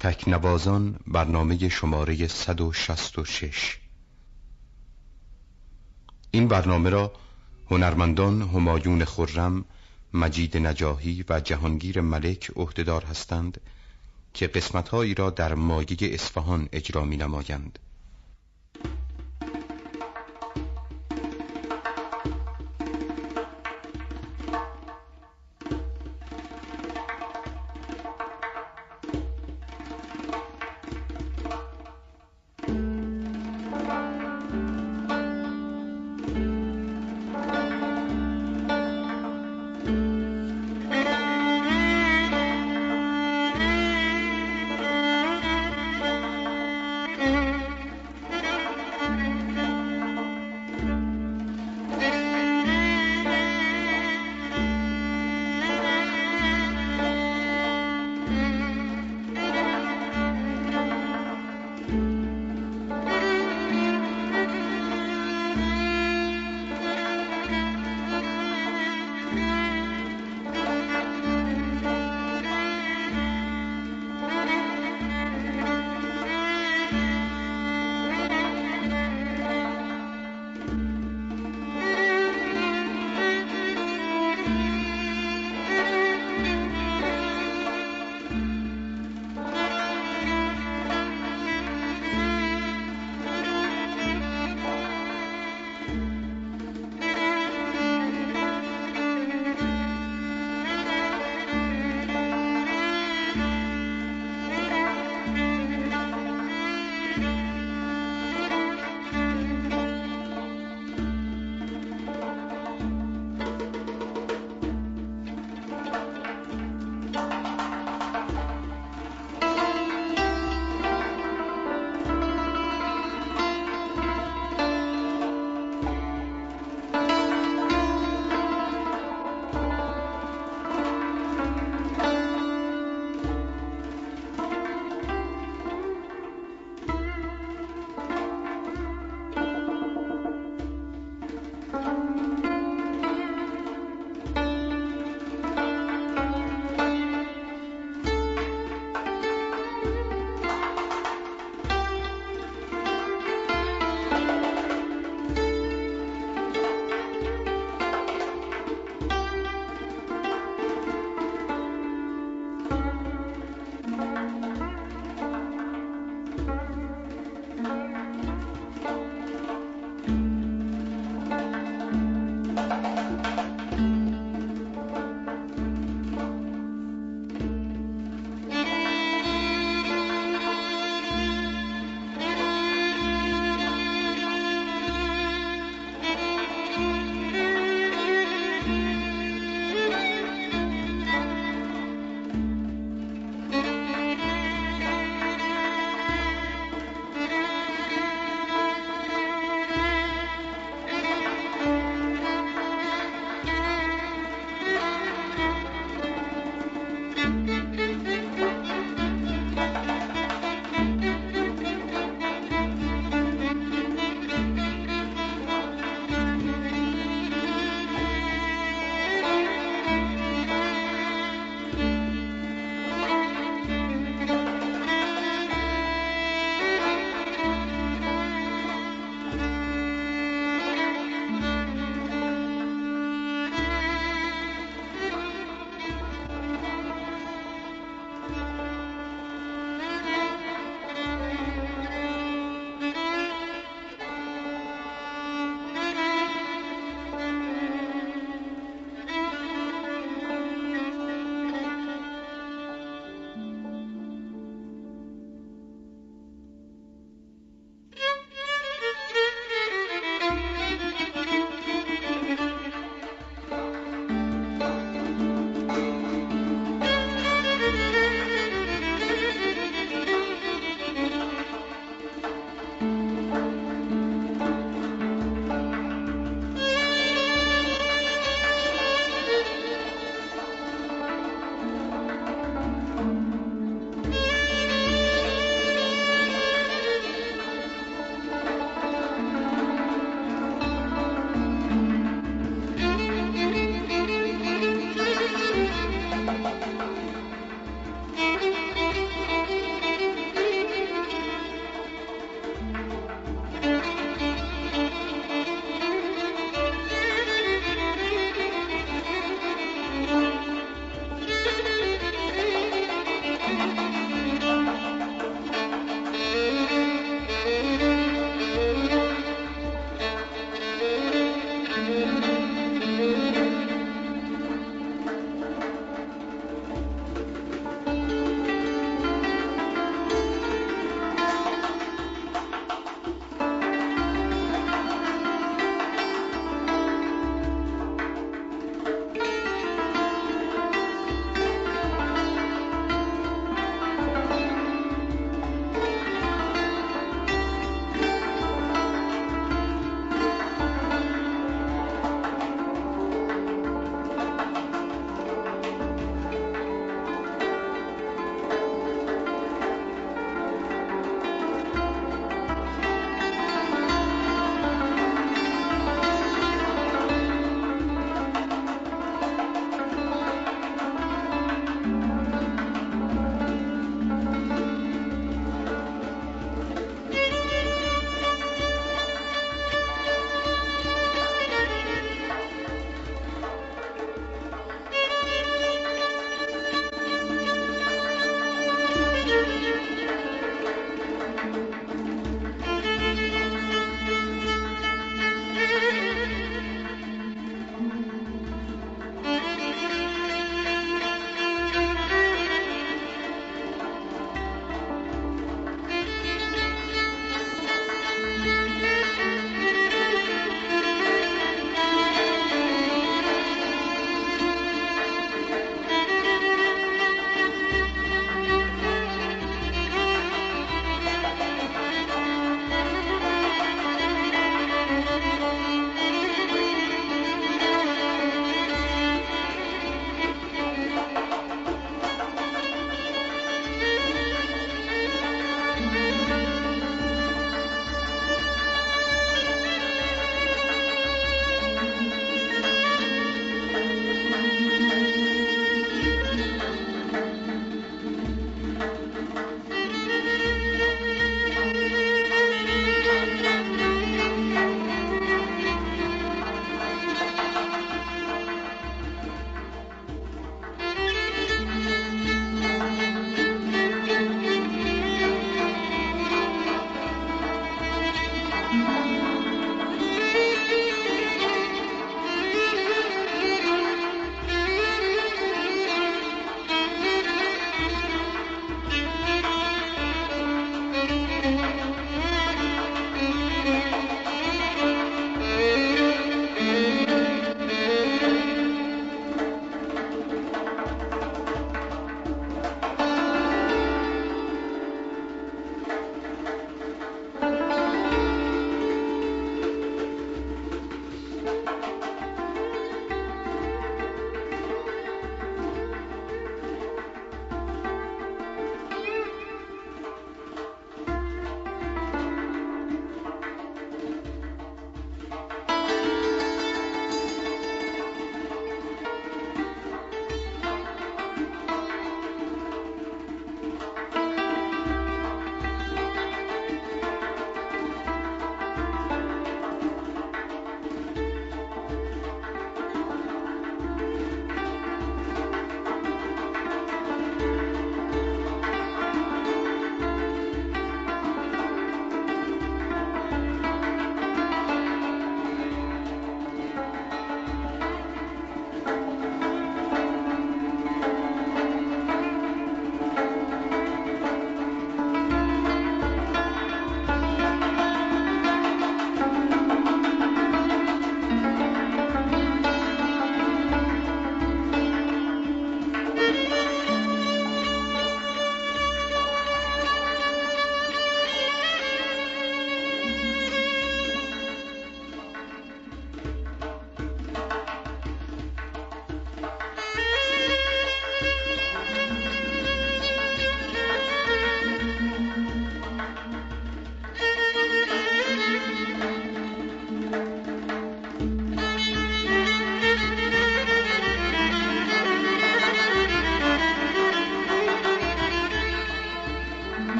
تکنوازان برنامه شماره 166 این برنامه را هنرمندان همایون خرم، مجید نجاهی و جهانگیر ملک عهدهدار هستند که قسمتهایی را در مایه اصفهان اجرا می نمایند.